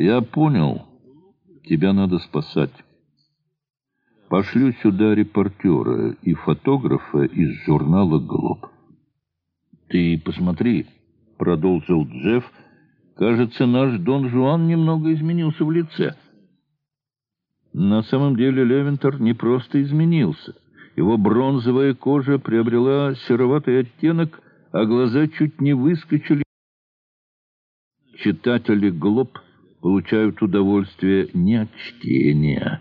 Я понял. Тебя надо спасать. Пошлю сюда репортера и фотографа из журнала «Глоб». «Ты посмотри», — продолжил Джефф, — «кажется, наш Дон Жуан немного изменился в лице». На самом деле Левентер не просто изменился. Его бронзовая кожа приобрела сероватый оттенок, а глаза чуть не выскочили. Читатели «Глоб» получают удовольствие не от чтения,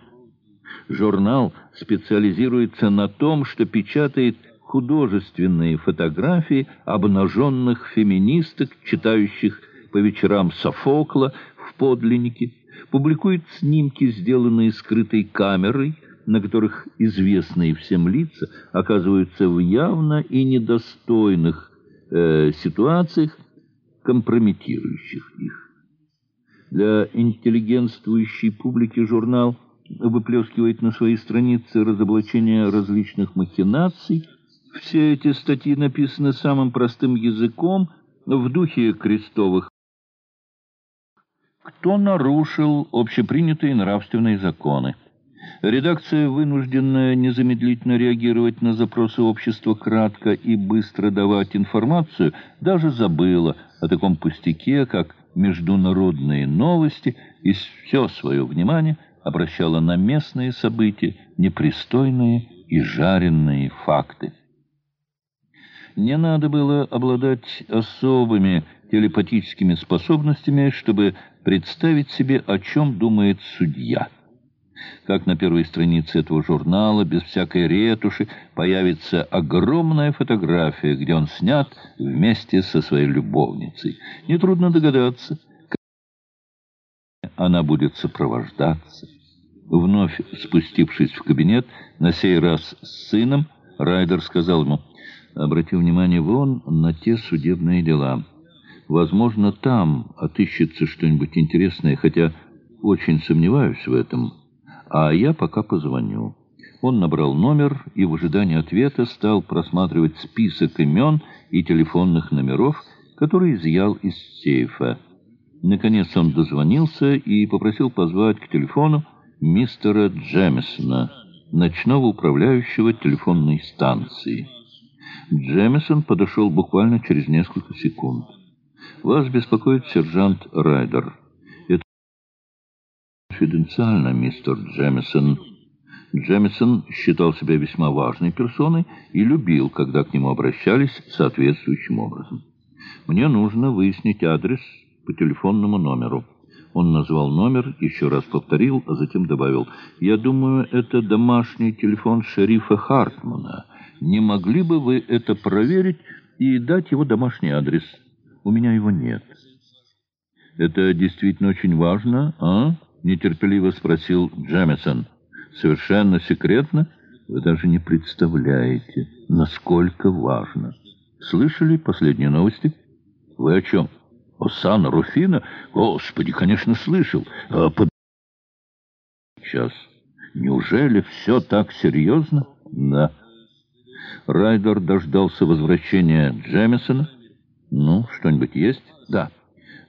Журнал специализируется на том, что печатает художественные фотографии обнаженных феминисток, читающих по вечерам Софокла в подлиннике, публикует снимки, сделанные скрытой камерой, на которых известные всем лица оказываются в явно и недостойных э, ситуациях, компрометирующих их. Для интеллигентствующей публики журнал – выплескивает на свои страницы разоблачения различных махинаций. Все эти статьи написаны самым простым языком, в духе крестовых. Кто нарушил общепринятые нравственные законы? Редакция, вынужденная незамедлительно реагировать на запросы общества кратко и быстро давать информацию, даже забыла о таком пустяке, как международные новости, и все свое внимание – обращала на местные события непристойные и жареные факты. Не надо было обладать особыми телепатическими способностями, чтобы представить себе, о чем думает судья. Как на первой странице этого журнала, без всякой ретуши, появится огромная фотография, где он снят вместе со своей любовницей. Нетрудно догадаться, как она будет сопровождаться. Вновь спустившись в кабинет, на сей раз с сыном, Райдер сказал ему, «Обрати внимание вон на те судебные дела. Возможно, там отыщется что-нибудь интересное, хотя очень сомневаюсь в этом. А я пока позвоню». Он набрал номер и в ожидании ответа стал просматривать список имен и телефонных номеров, которые изъял из сейфа. Наконец он дозвонился и попросил позвать к телефону мистера Джемисона, ночного управляющего телефонной станции. Джемисон подошел буквально через несколько секунд. «Вас беспокоит сержант Райдер. Конфиденциально, мистер Джемисон». Джемисон считал себя весьма важной персоной и любил, когда к нему обращались соответствующим образом. «Мне нужно выяснить адрес по телефонному номеру». Он назвал номер, еще раз повторил, а затем добавил, «Я думаю, это домашний телефон шерифа Хартмана. Не могли бы вы это проверить и дать его домашний адрес? У меня его нет». «Это действительно очень важно, а?» — нетерпеливо спросил Джемисон. «Совершенно секретно? Вы даже не представляете, насколько важно. Слышали последние новости? Вы о чем?» Осана Руфина? Господи, конечно, слышал. А под... Сейчас. Неужели все так серьезно? Да. Райдер дождался возвращения Джемисона. Ну, что-нибудь есть? Да.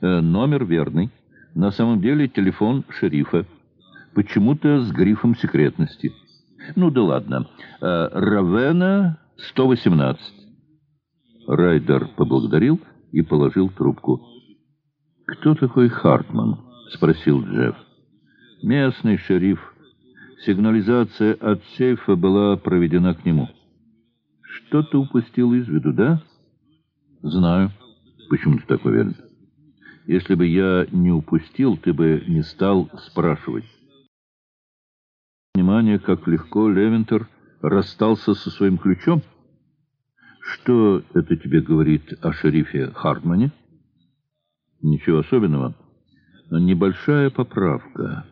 Э, номер верный. На самом деле телефон шерифа. Почему-то с грифом секретности. Ну да ладно. Э, Равена 118. Райдер поблагодарил и положил трубку. «Кто такой Хартман?» — спросил Джефф. «Местный шериф. Сигнализация от сейфа была проведена к нему». «Что ты упустил из виду, да?» «Знаю. Почему ты так уверен?» «Если бы я не упустил, ты бы не стал спрашивать». Внимание, как легко Левентер расстался со своим ключом. «Что это тебе говорит о шерифе Хартмане?» Ничего особенного. Небольшая поправка.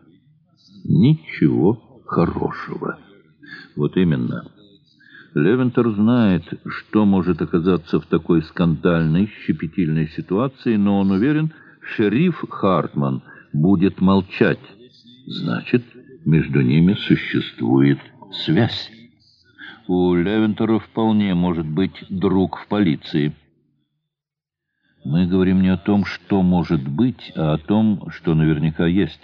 Ничего хорошего. Вот именно. Левентер знает, что может оказаться в такой скандальной, щепетильной ситуации, но он уверен, шериф Хартман будет молчать. Значит, между ними существует связь. У Левентера вполне может быть друг в полиции. Мы говорим не о том, что может быть, а о том, что наверняка есть.